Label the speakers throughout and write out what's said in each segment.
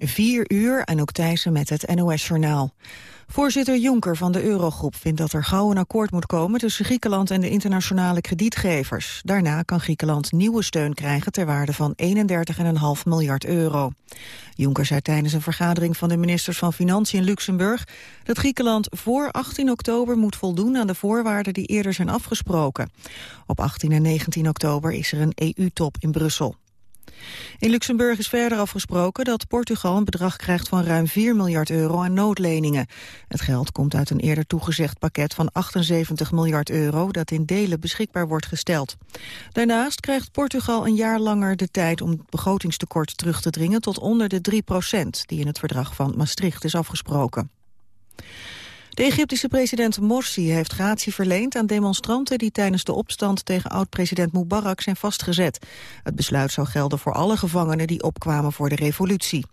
Speaker 1: 4 uur, en ook Thijssen met het NOS-journaal. Voorzitter Jonker van de Eurogroep vindt dat er gauw een akkoord moet komen tussen Griekenland en de internationale kredietgevers. Daarna kan Griekenland nieuwe steun krijgen ter waarde van 31,5 miljard euro. Jonker zei tijdens een vergadering van de ministers van Financiën in Luxemburg dat Griekenland voor 18 oktober moet voldoen aan de voorwaarden die eerder zijn afgesproken. Op 18 en 19 oktober is er een EU-top in Brussel. In Luxemburg is verder afgesproken dat Portugal een bedrag krijgt van ruim 4 miljard euro aan noodleningen. Het geld komt uit een eerder toegezegd pakket van 78 miljard euro dat in delen beschikbaar wordt gesteld. Daarnaast krijgt Portugal een jaar langer de tijd om het begrotingstekort terug te dringen tot onder de 3 procent die in het verdrag van Maastricht is afgesproken. De Egyptische president Morsi heeft gratie verleend aan demonstranten die tijdens de opstand tegen oud-president Mubarak zijn vastgezet. Het besluit zou gelden voor alle gevangenen die opkwamen voor de revolutie.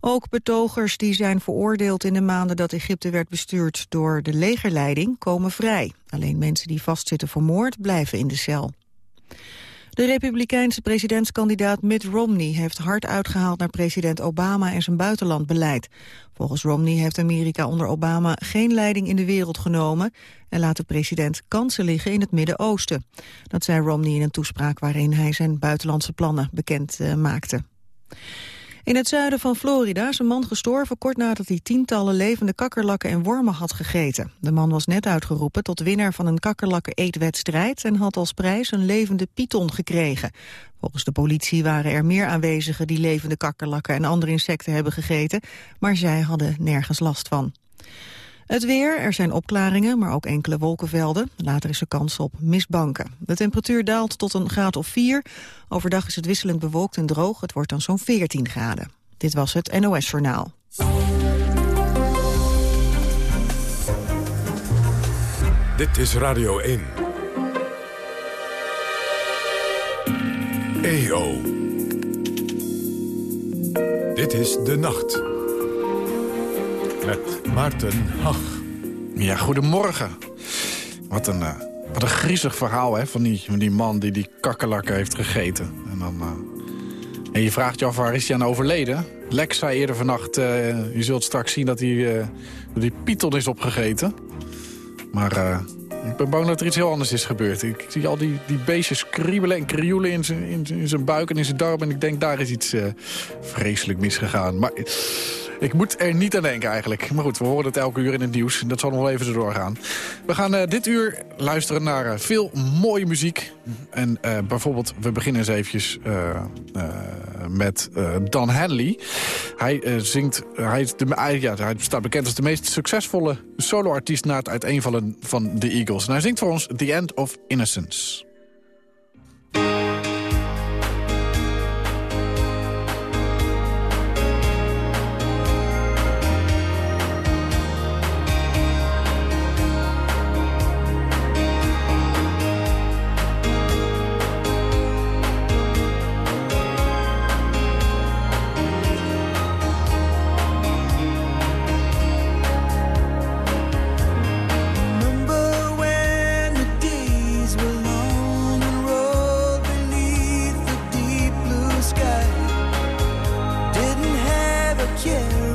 Speaker 1: Ook betogers die zijn veroordeeld in de maanden dat Egypte werd bestuurd door de legerleiding komen vrij. Alleen mensen die vastzitten voor moord blijven in de cel. De republikeinse presidentskandidaat Mitt Romney heeft hard uitgehaald naar president Obama en zijn buitenlandbeleid. Volgens Romney heeft Amerika onder Obama geen leiding in de wereld genomen en laat de president kansen liggen in het Midden-Oosten. Dat zei Romney in een toespraak waarin hij zijn buitenlandse plannen bekend uh, maakte. In het zuiden van Florida is een man gestorven kort nadat hij tientallen levende kakkerlakken en wormen had gegeten. De man was net uitgeroepen tot winnaar van een kakkerlakken-eetwedstrijd en had als prijs een levende python gekregen. Volgens de politie waren er meer aanwezigen die levende kakkerlakken en andere insecten hebben gegeten, maar zij hadden nergens last van. Het weer, er zijn opklaringen, maar ook enkele wolkenvelden. Later is er kans op mistbanken. De temperatuur daalt tot een graad of 4. Overdag is het wisselend bewolkt en droog. Het wordt dan zo'n 14 graden. Dit was het NOS Journaal.
Speaker 2: Dit is Radio 1. EO. Dit is De Nacht met Maarten Hach.
Speaker 3: Ja, goedemorgen. Wat een, uh, wat een griezig verhaal hè, van, die, van die man die die kakkerlakken heeft gegeten. En, dan, uh, en je vraagt je af, waar is hij aan overleden? Lex zei eerder vannacht, uh, je zult straks zien dat hij die python is opgegeten. Maar ik ben bang dat er iets heel anders is gebeurd. Ik, zie al die, die beestjes kriebelen en krioelen in zijn, in zijn buik en in zijn darm. En ik denk, daar is iets vreselijk misgegaan. Maar ik moet er niet aan denken eigenlijk. Maar goed, we horen het elke uur in het nieuws. Dat zal nog wel even zo doorgaan. We gaan uh, dit uur luisteren naar uh, veel mooie muziek. En uh, bijvoorbeeld, we beginnen eens eventjes met Don Henley. Hij zingt, hij, is de, ja, hij staat bekend als de meest succesvolle soloartiest... na het uiteenvallen van de Eagles. En hij zingt voor ons The End of Innocence.
Speaker 4: Yeah.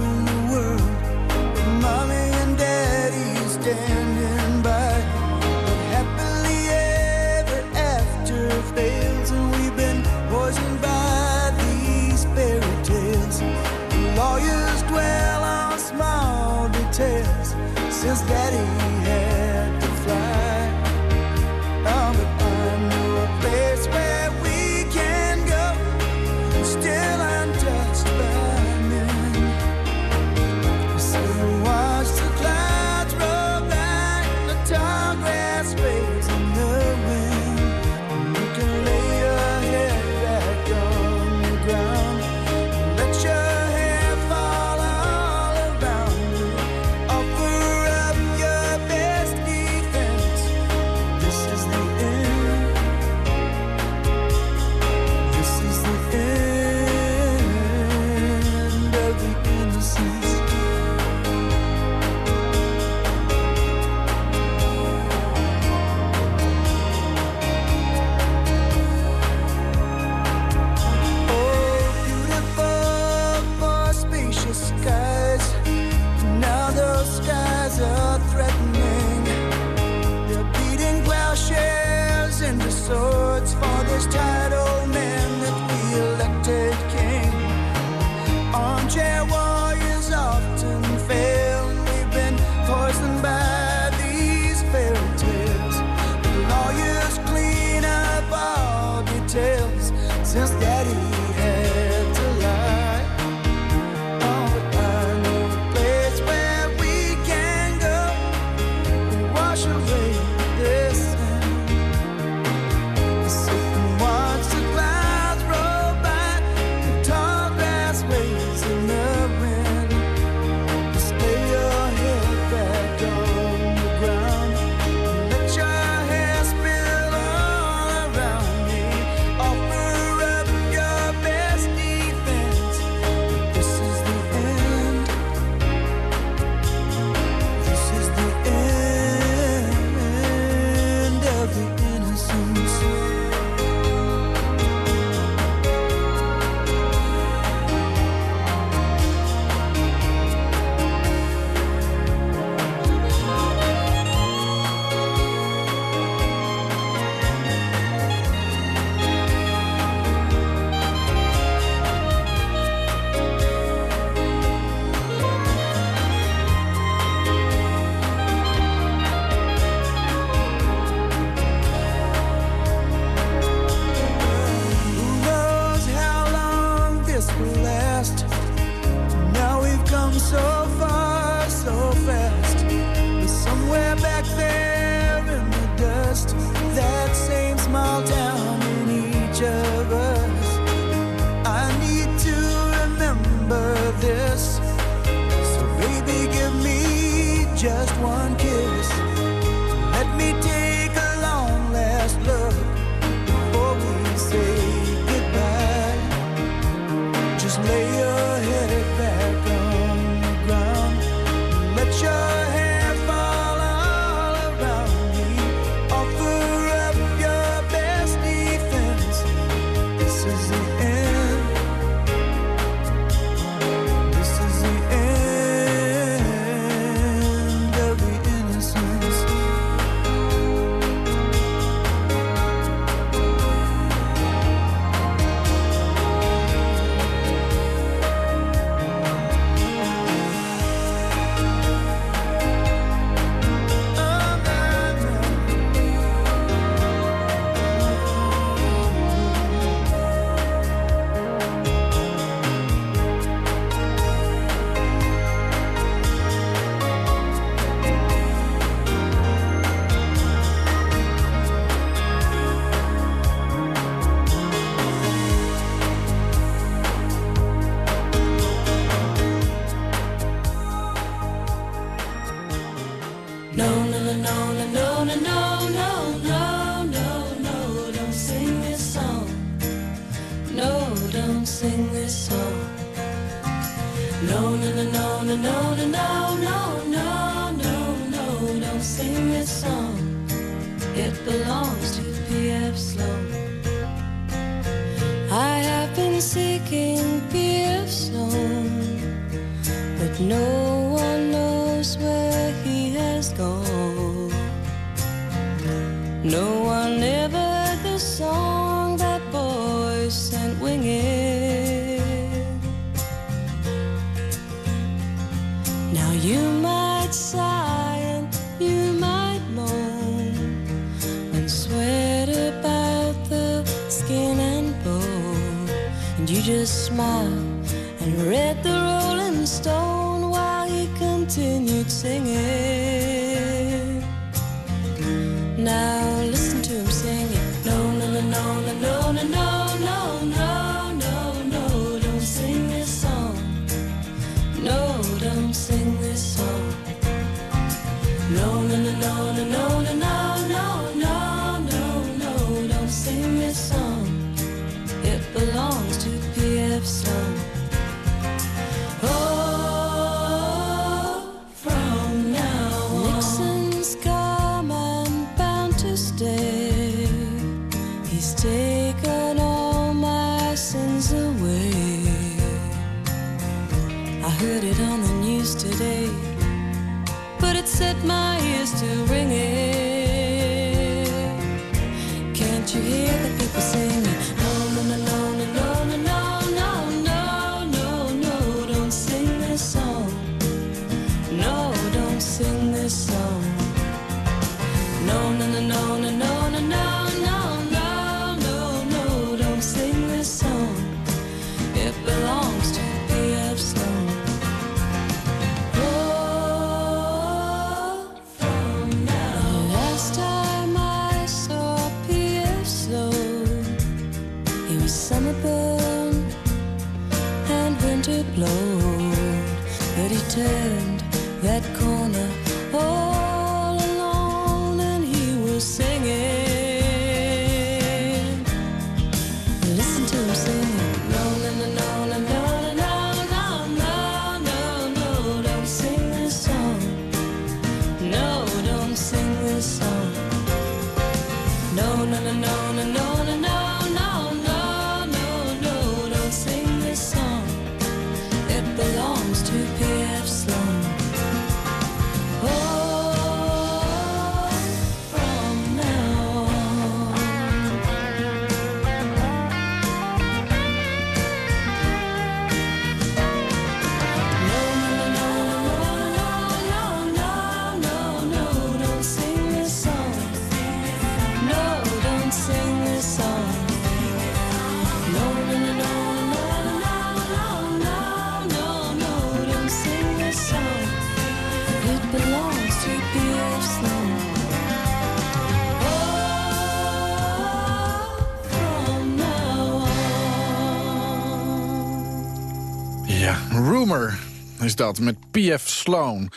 Speaker 4: Dat, met P.F. Sloan.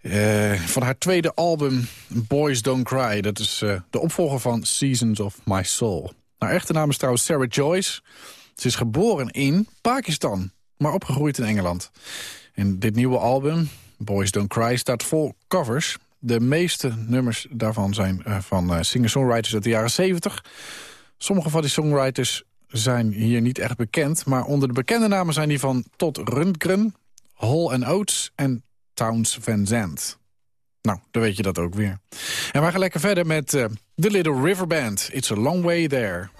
Speaker 4: Eh, van haar tweede album Boys Don't Cry. Dat is eh, de opvolger van Seasons of My Soul. Haar echte naam is trouwens Sarah Joyce. Ze is geboren in Pakistan, maar opgegroeid in Engeland. En dit nieuwe album, Boys Don't Cry, staat vol covers. De meeste nummers daarvan zijn uh, van singer-songwriters uit de jaren 70. Sommige van die songwriters zijn hier niet echt bekend... maar onder de bekende namen zijn die van Todd Rundgren, Hall Oates en Towns Van Zandt. Nou, dan weet je dat ook weer. En we gaan lekker verder met uh, The Little River Band. It's a long way there.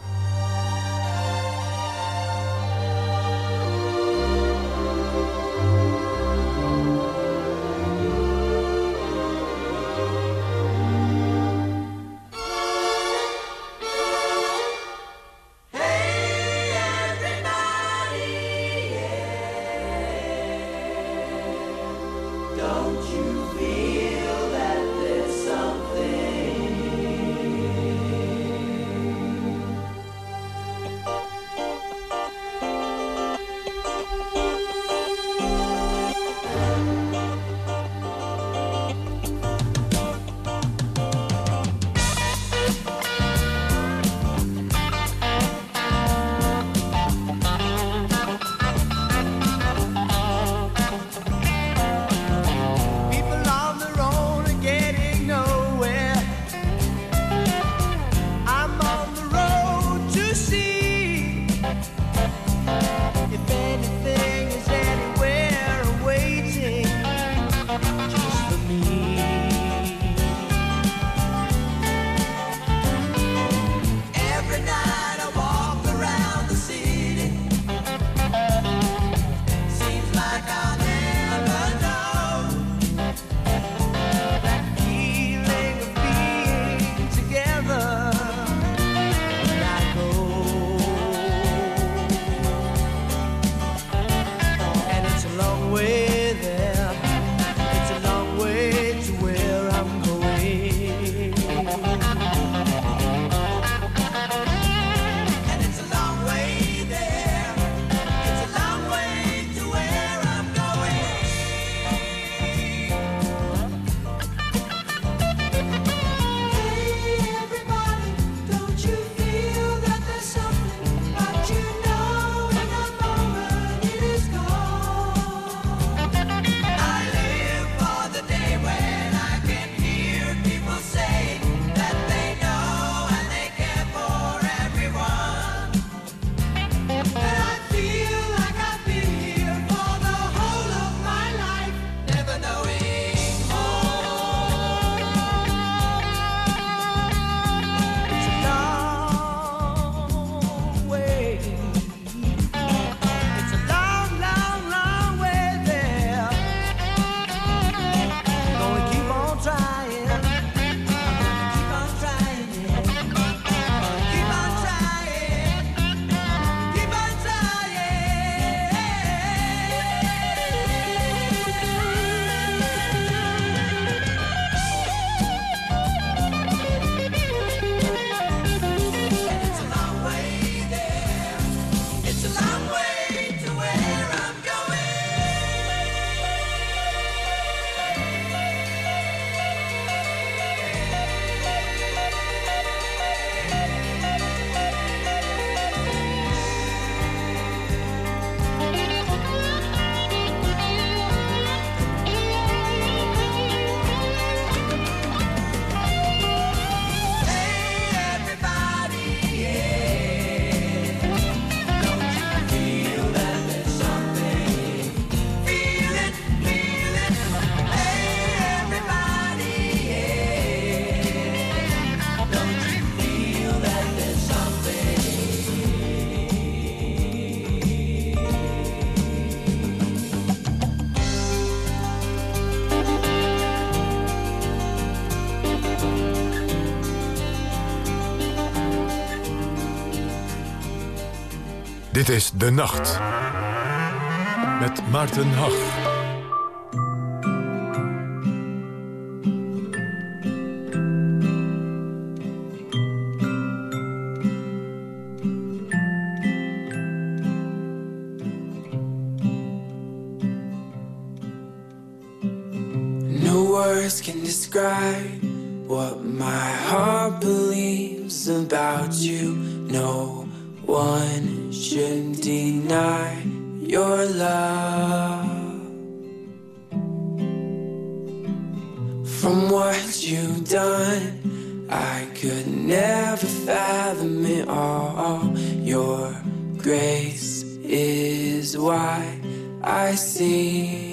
Speaker 5: Het is
Speaker 6: De Nacht. Met Maarten Hag.
Speaker 7: No words can describe what my heart believes about you. No one shouldn't deny your love From what you've done. I could never fathom it all. Your grace is why I sing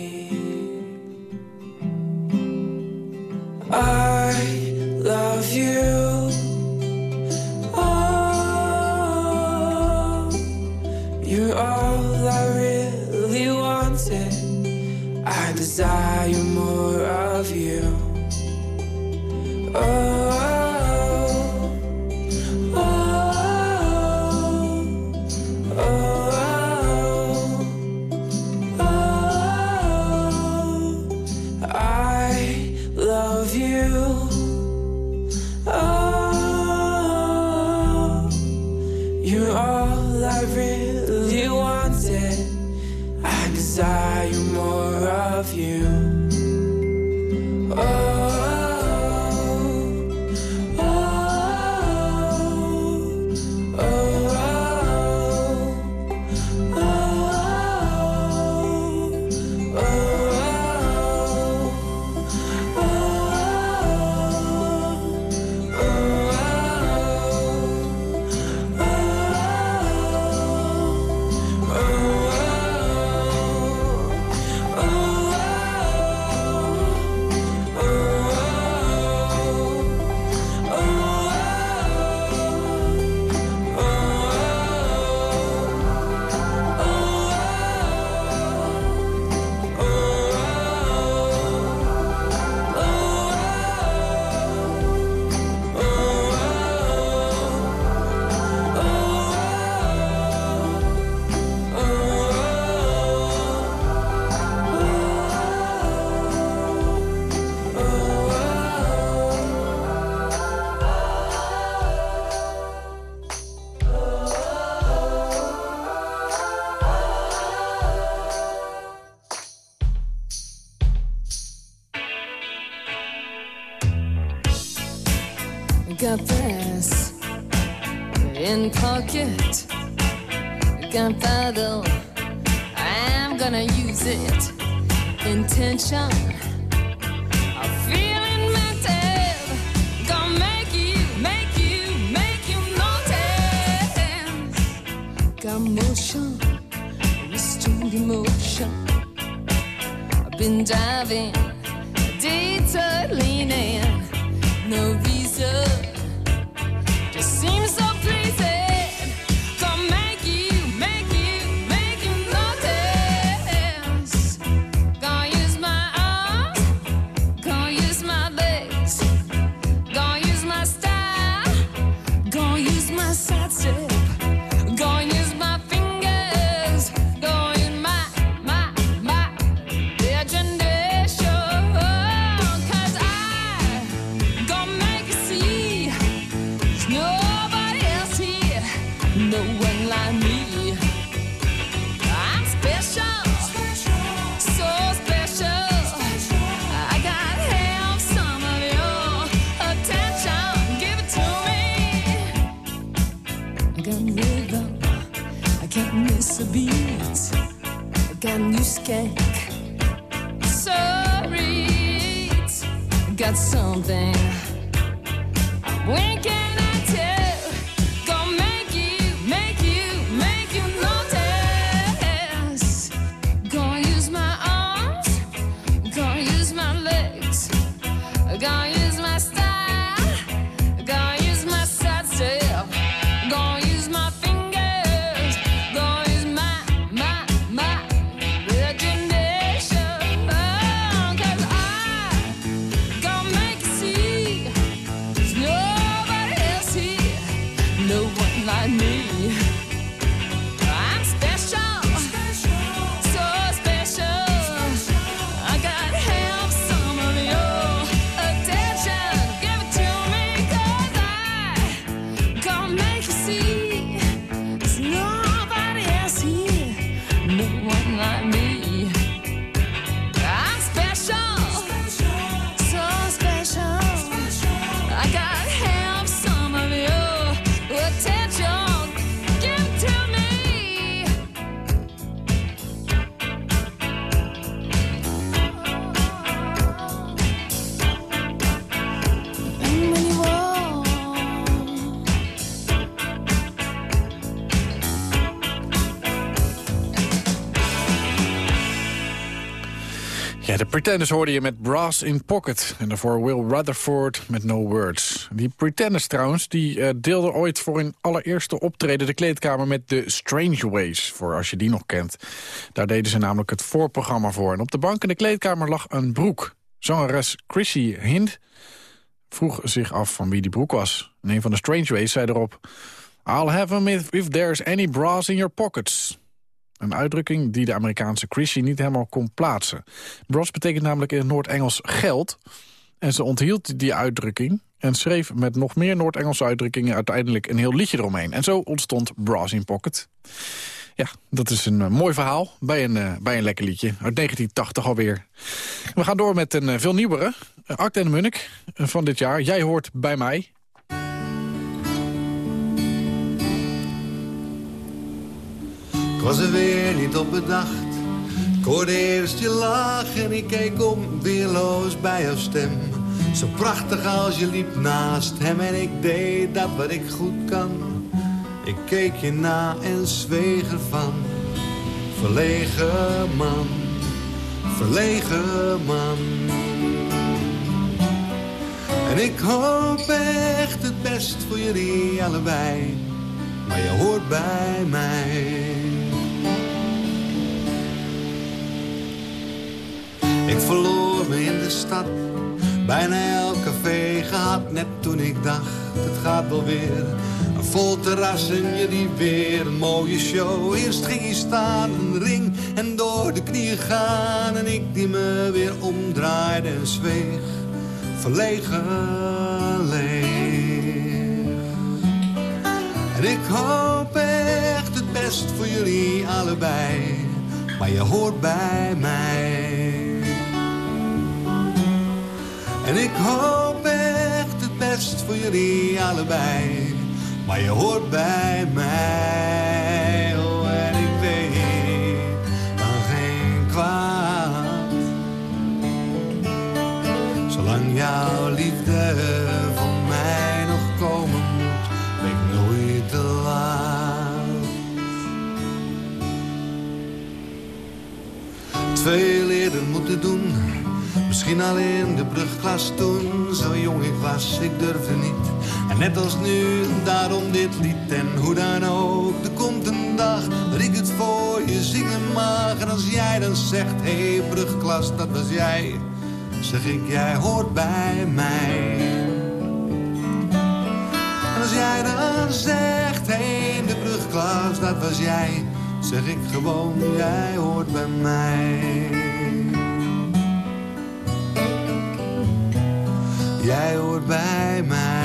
Speaker 2: rocket, gunpowder no one like me. I'm special, so special. I got some of your attention. Give it to me. Got rhythm, I can't miss a beat. I got new skank. Got something.
Speaker 3: Ja, de Pretenders hoorde je met Brass in Pocket. En daarvoor Will Rutherford met No Words. Die Pretenders trouwens, die eh, deelden ooit voor hun allereerste optreden... de kleedkamer met de Strange Ways, voor als je die nog kent. Daar deden ze namelijk het voorprogramma voor. En op de bank in de kleedkamer lag een broek. Zangeres Chrissy Hind vroeg zich af van wie die broek was. En een van de Strange Ways zei erop... I'll have him if, if there's any brass in your pockets. Een uitdrukking die de Amerikaanse Chrissy niet helemaal kon plaatsen. Bros betekent namelijk in het Noord-Engels geld. En ze onthield die uitdrukking en schreef met nog meer Noord-Engelse uitdrukkingen uiteindelijk een heel liedje eromheen. En zo ontstond Brass in Pocket. Ja, dat is een eh, mooi verhaal bij een, eh, bij een lekker liedje. Uit 1980 alweer. We gaan door met een eh, veel nieuwere. Art en Munnik van dit jaar. Jij hoort bij mij.
Speaker 8: Ik was er weer niet op bedacht. Ik hoorde eerst je lach en ik keek om, weerloos bij jouw stem. Zo prachtig als je liep naast hem en ik deed dat wat ik goed kan. Ik keek je na en zweeg ervan. Verlegen man, verlegen man. En ik hoop echt het best voor jullie allebei. Maar je hoort bij mij. Ik verloor me in de stad, bijna elk café gehad. Net toen ik dacht, het gaat wel weer. Een vol terras en jullie weer een mooie show. Eerst ging je staan, een ring en door de knieën gaan. En ik die me weer omdraaide en zweeg, verlegen leeg. En ik hoop echt het best voor jullie allebei. Maar je hoort bij mij. En ik hoop echt het best voor jullie allebei. Maar je hoort bij mij. Oh, en ik weet dan geen kwaad. Zolang jouw liefde voor mij nog komen moet, ben ik nooit te laat. Twee leren moeten doen. Misschien al in de brugklas toen, zo jong ik was, ik durfde niet. En net als nu, daarom dit lied en hoe dan ook. Er komt een dag dat ik het voor je zingen mag. En als jij dan zegt, hé hey, brugklas, dat was jij. Zeg ik, jij hoort bij mij. En als jij dan zegt, hé hey, de brugklas, dat was jij. Zeg ik gewoon, jij hoort bij mij. Jij hoort bij mij.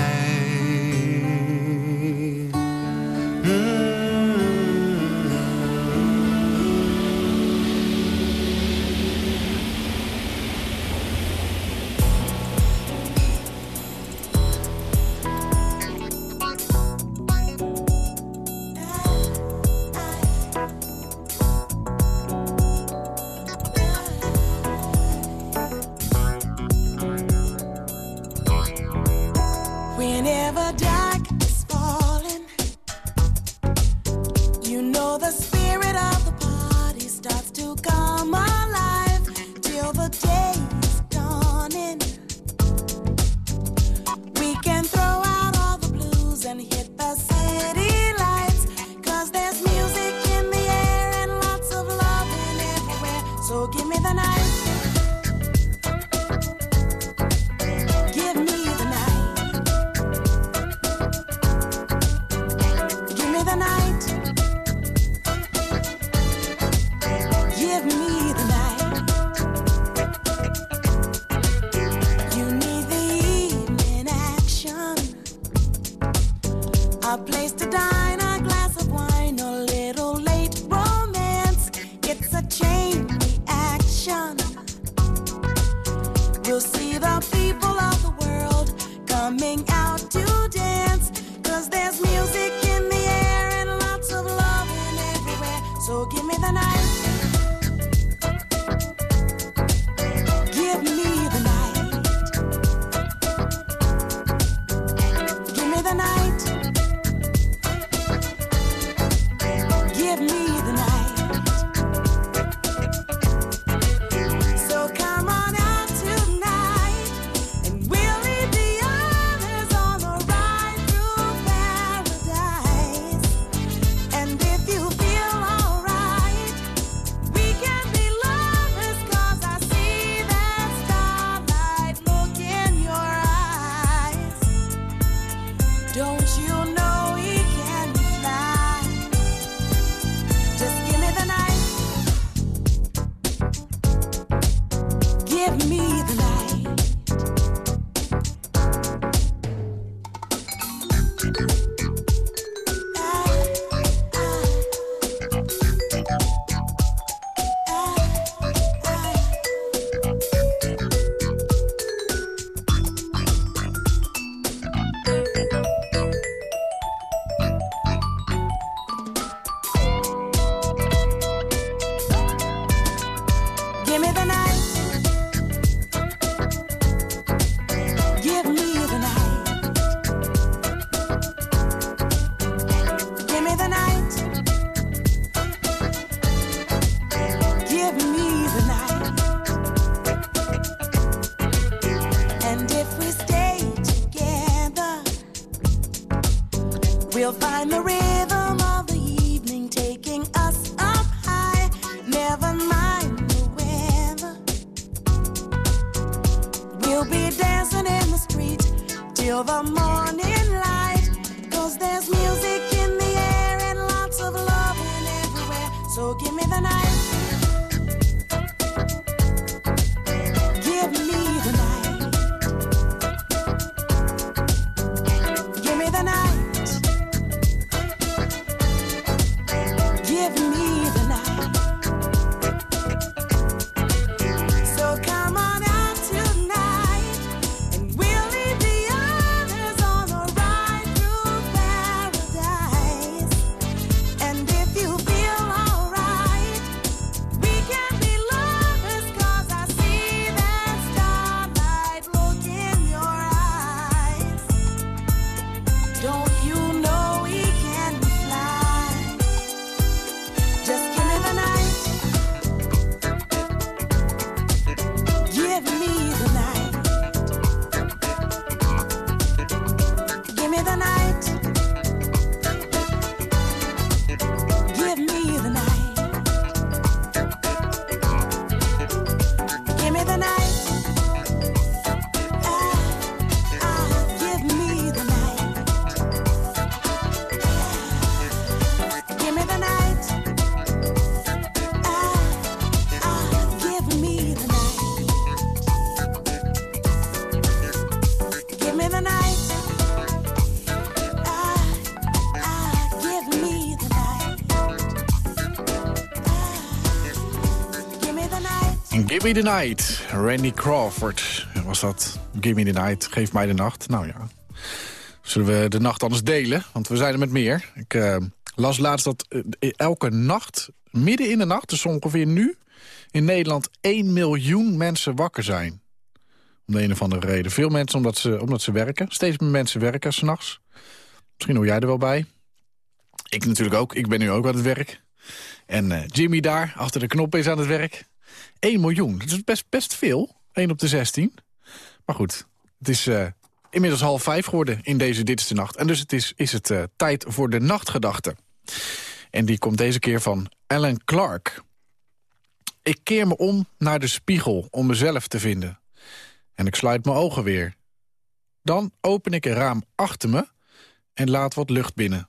Speaker 3: Give me the night. Randy Crawford was dat. Give me the night. Geef mij de nacht. Nou ja. Zullen we de nacht anders delen? Want we zijn er met meer. Ik eh, las laatst dat eh, elke nacht, midden in de nacht, dus ongeveer nu... in Nederland 1 miljoen mensen wakker zijn. Om de een of andere reden. Veel mensen omdat ze, omdat ze werken. Steeds meer mensen werken s'nachts. Misschien hoor jij er wel bij. Ik natuurlijk ook. Ik ben nu ook aan het werk. En eh, Jimmy daar, achter de knop, is aan het werk. 1 miljoen. Dat is best, best veel. 1 op de 16. Maar goed, het is eh, inmiddels half vijf geworden in deze Dit is de Nacht. En dus het is, is het eh, tijd voor de nachtgedachte. En die komt deze keer van Alan Clark. Ik keer me om naar de spiegel om mezelf te vinden. En ik sluit mijn ogen weer. Dan open ik een raam achter me en laat wat lucht binnen.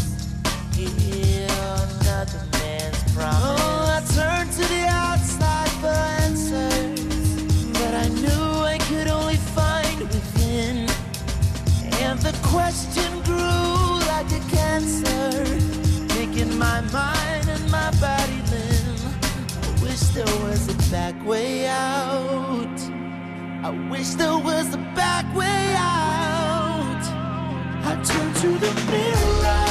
Speaker 9: Question grew like a cancer, making my mind and my body limb. I wish there was a back way out. I wish there was a back way out. I turned to the mirror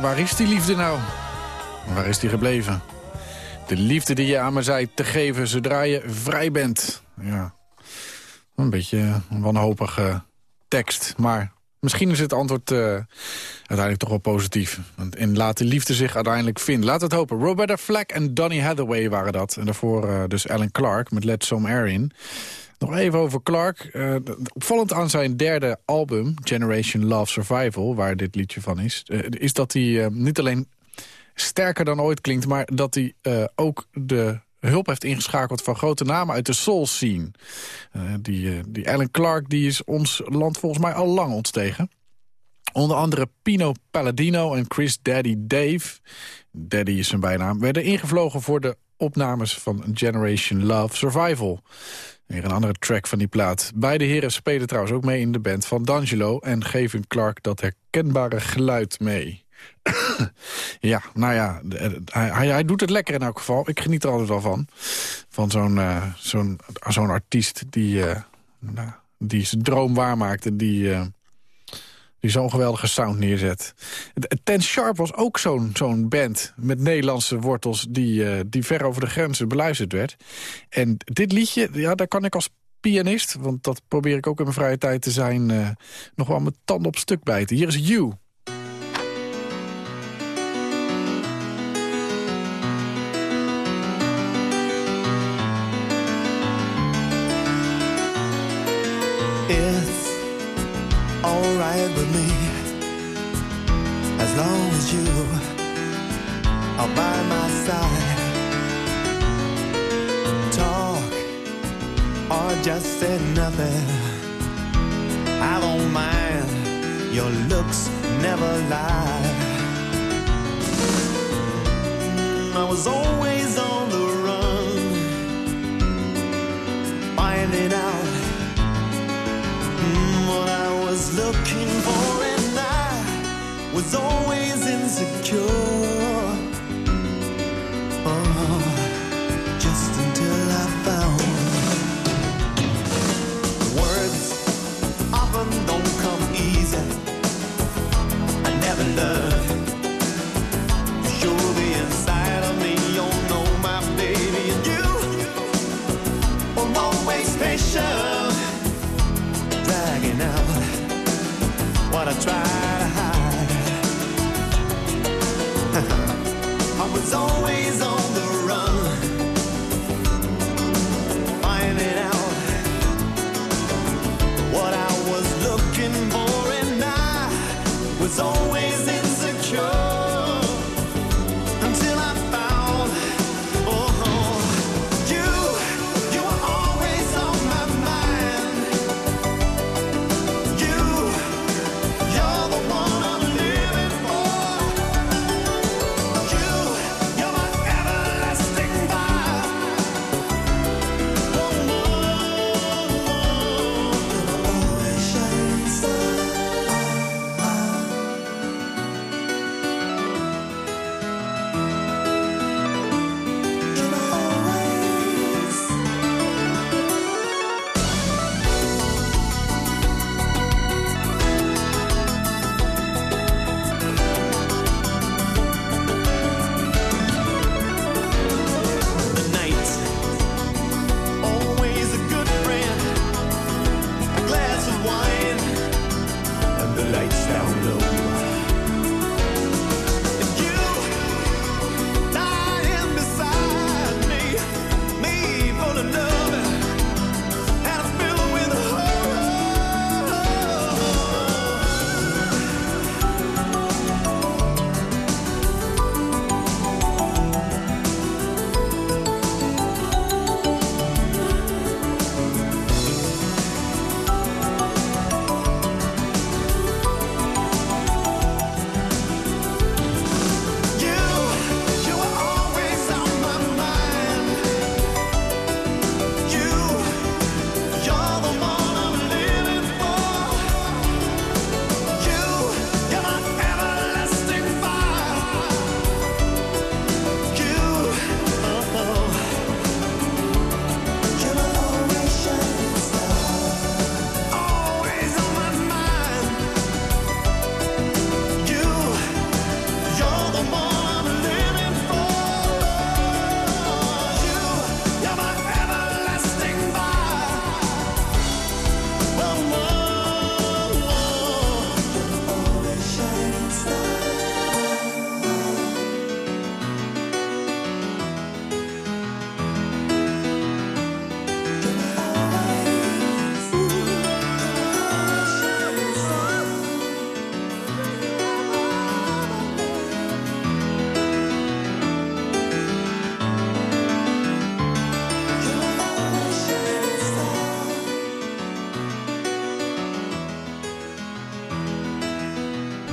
Speaker 3: Waar is die liefde nou? Waar is die gebleven? De liefde die je aan me zei te geven zodra je vrij bent. Ja, een beetje een wanhopige eh, tekst. Maar misschien is het antwoord eh, uiteindelijk toch wel positief. Want in laat de liefde zich uiteindelijk vinden. Laat het hopen. Roberta Flack en Donny Hathaway waren dat. En daarvoor eh, dus Alan Clark met Let Some Air In. Nog even over Clark. Uh, opvallend aan zijn derde album, Generation Love Survival... waar dit liedje van is, eh, is dat hij eh, niet alleen sterker dan ooit klinkt... maar dat hij ook de
Speaker 10: hulp heeft ingeschakeld van grote namen uit de soul scene. die, die Alan Clark die is ons land volgens mij al lang ontstegen. Onder andere Pino Palladino en Chris Daddy Dave... Daddy is zijn bijnaam, werden ingevlogen voor de opnames van Generation Love Survival. Een andere track van die plaat. Beide heren spelen trouwens ook mee in de band van D'Angelo... en geven Clark dat herkenbare geluid mee. ja, nou ja, hij, hij, doet het lekker in elk geval. Ik geniet er altijd wel van. Van zo'n eh, zo'n artiest die, nou, die zijn droom waarmaakt... en die, eh, die zo'n geweldige sound neerzet. Ten Sharp was ook zo'n zo'n band met Nederlandse wortels... Die, eh, die ver over de grenzen beluisterd werd. En dit liedje, ja, daar kan ik als pianist... want dat probeer ik ook in mijn vrije tijd te zijn... eh, nog wel mijn tanden op stuk bijten. Hier is You.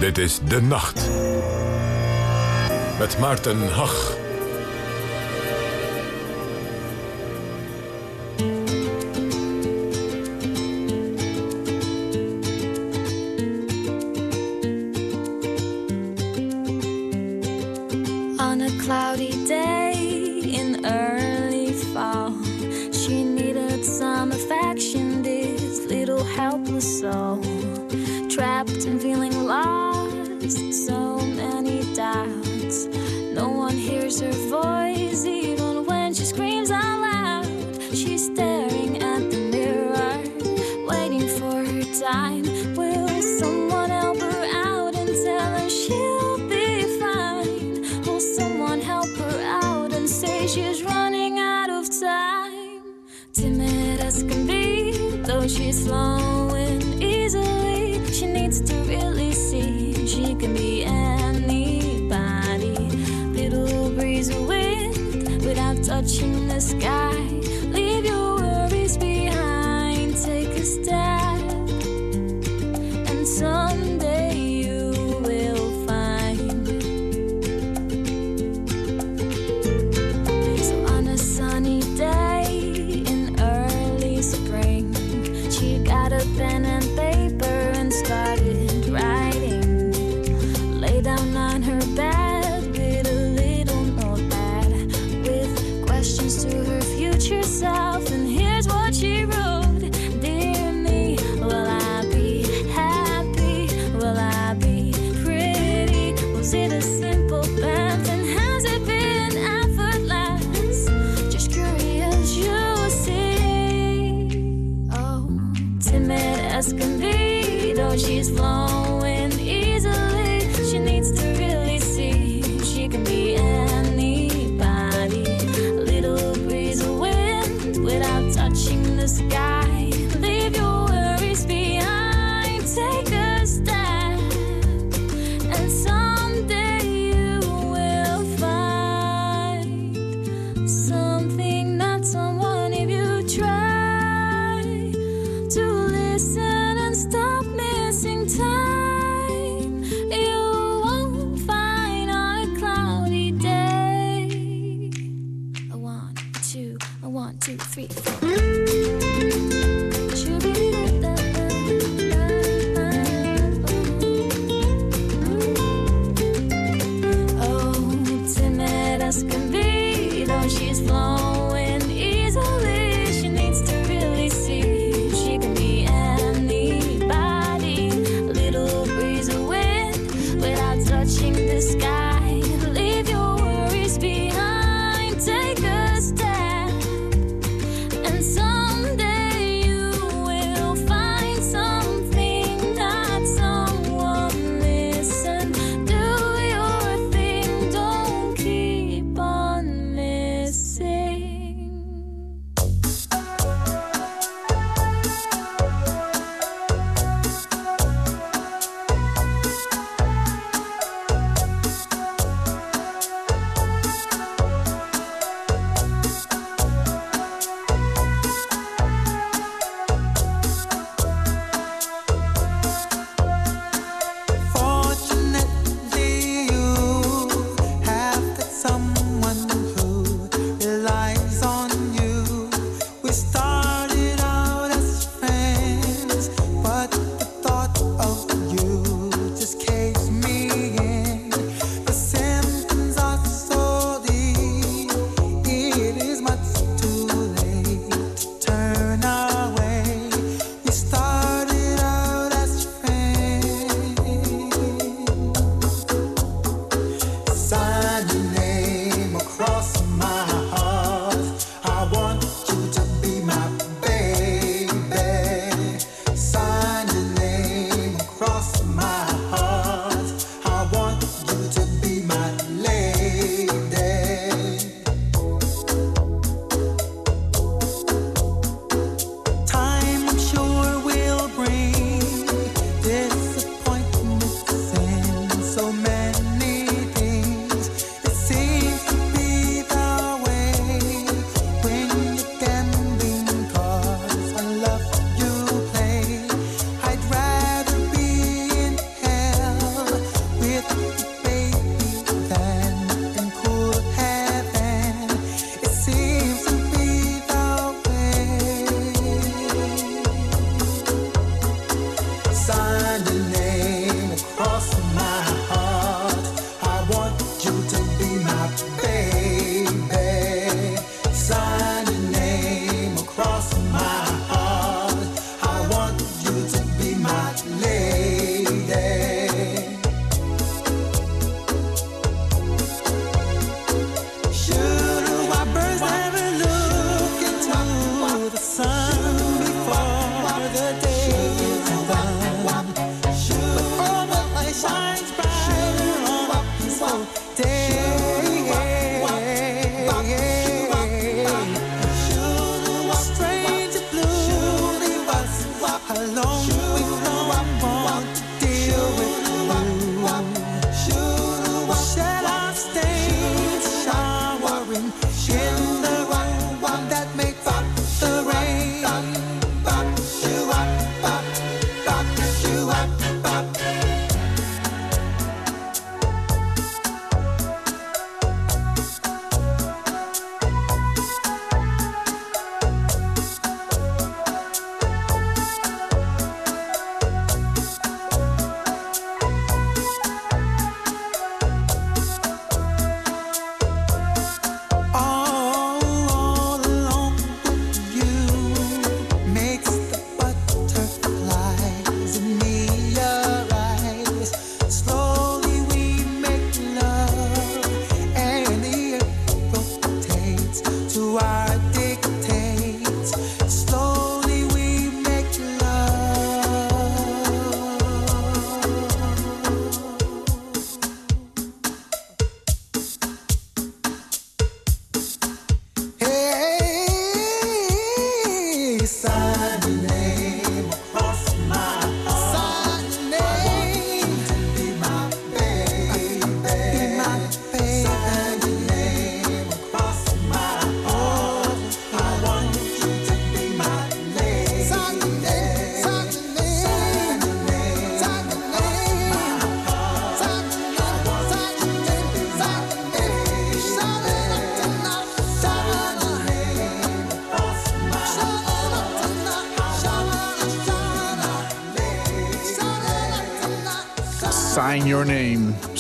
Speaker 2: Dit is De Nacht. Met Maarten Hach.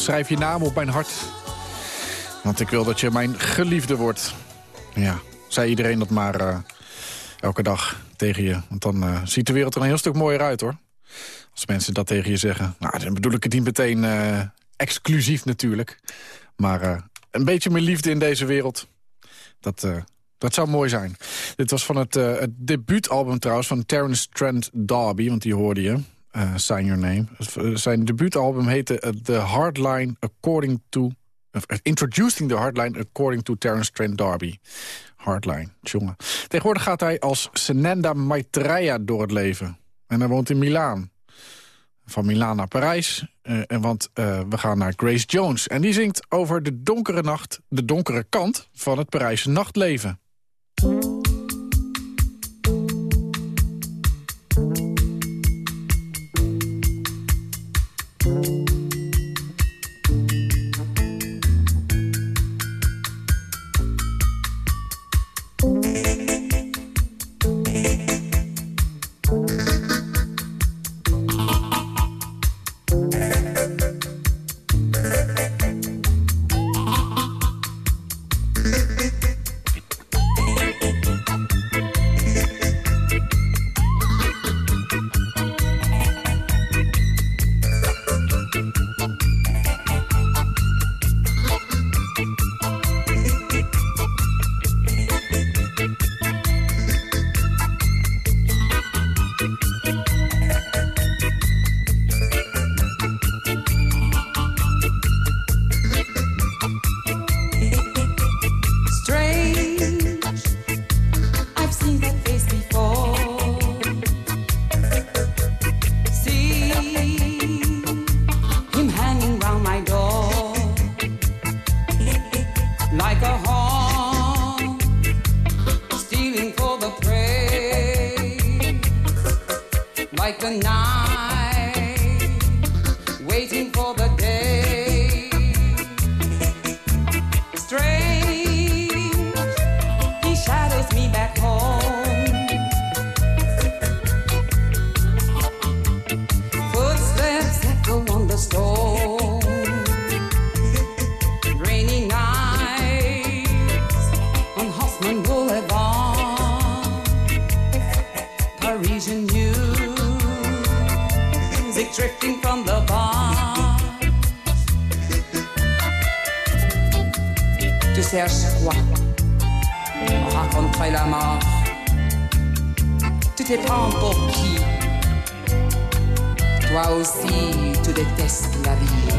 Speaker 3: Schrijf je naam op mijn hart. Want ik wil dat je mijn geliefde wordt. Ja, zei iedereen dat maar eh, elke dag tegen je. Want dan eh, ziet de wereld er een heel stuk mooier uit, hoor. Als mensen dat tegen je zeggen. Nou, dan bedoel ik het niet meteen eh, exclusief natuurlijk. Maar een beetje meer liefde in deze wereld. Dat, dat zou mooi zijn. Dit was van het, eh, het debuutalbum trouwens van Terence Trent D'Arby. Want die hoorde je. Eh, Sign Your Name. Eh, Zijn debuutalbum heette eh, The Hardline According to... Introducing the Hardline According to Terence Trent D'Arby. Hardline, jongen. Tegenwoordig gaat hij als Senenda Maitreya door het leven. En hij woont in Milaan. Van Milaan naar Parijs. en want we gaan naar Grace Jones. En die zingt over de donkere nacht, de donkere kant van het Parijse nachtleven.
Speaker 11: Toi aussi, tu détestes la vie.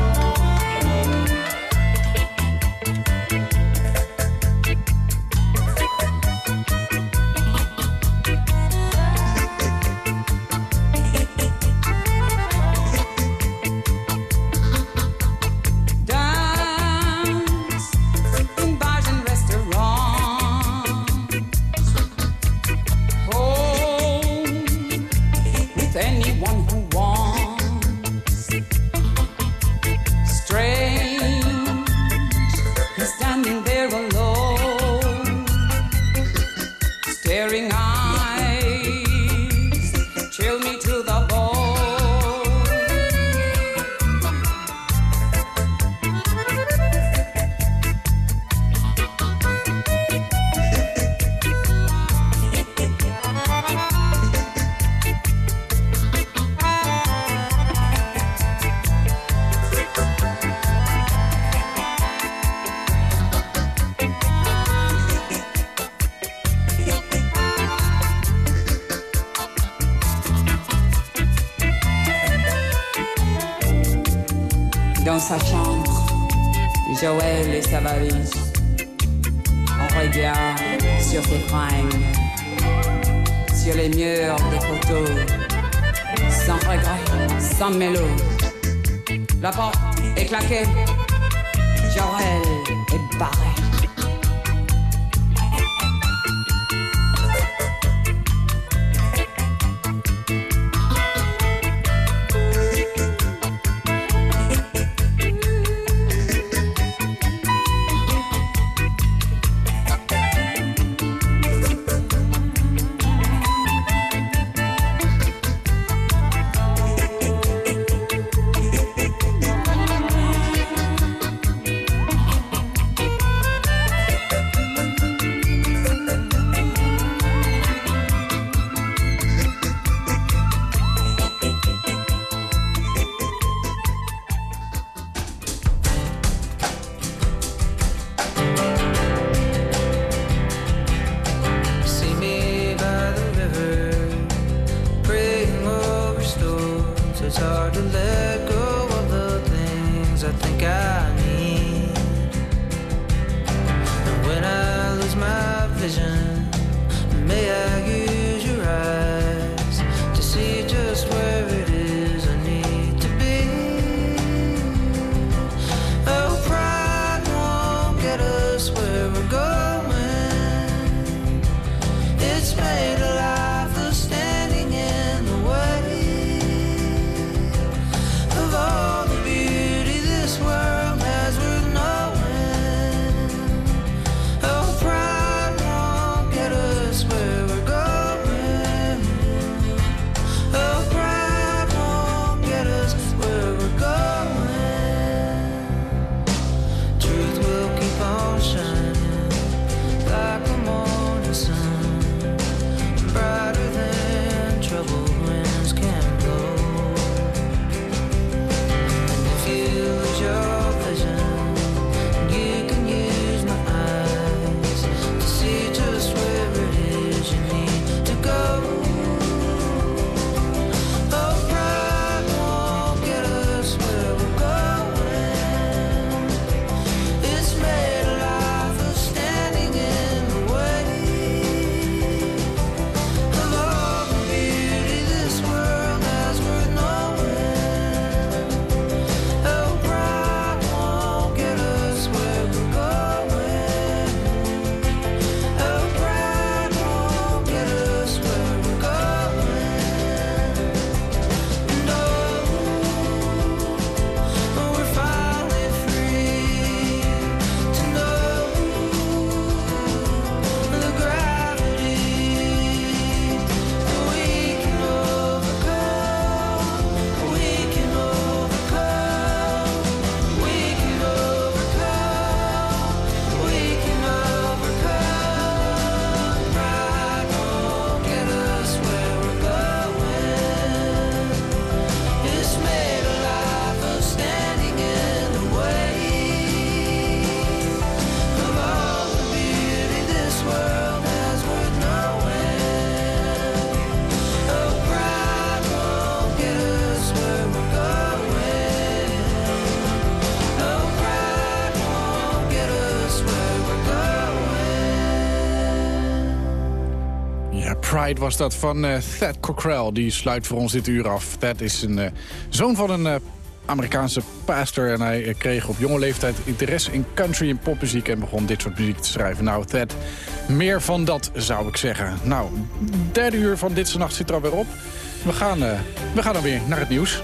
Speaker 3: Was dat van eh, Thad Cockrell. Die sluit voor ons dit uur af. Thad is een eh, zoon van een eh, Amerikaanse pastor. En hij kreeg op jonge leeftijd interesse in country en popmuziek... en begon dit soort muziek te schrijven. Nou, Thad, meer van dat zou ik zeggen. Nou, derde uur van Dit Nacht zit er alweer op. We gaan, we gaan dan weer naar het nieuws.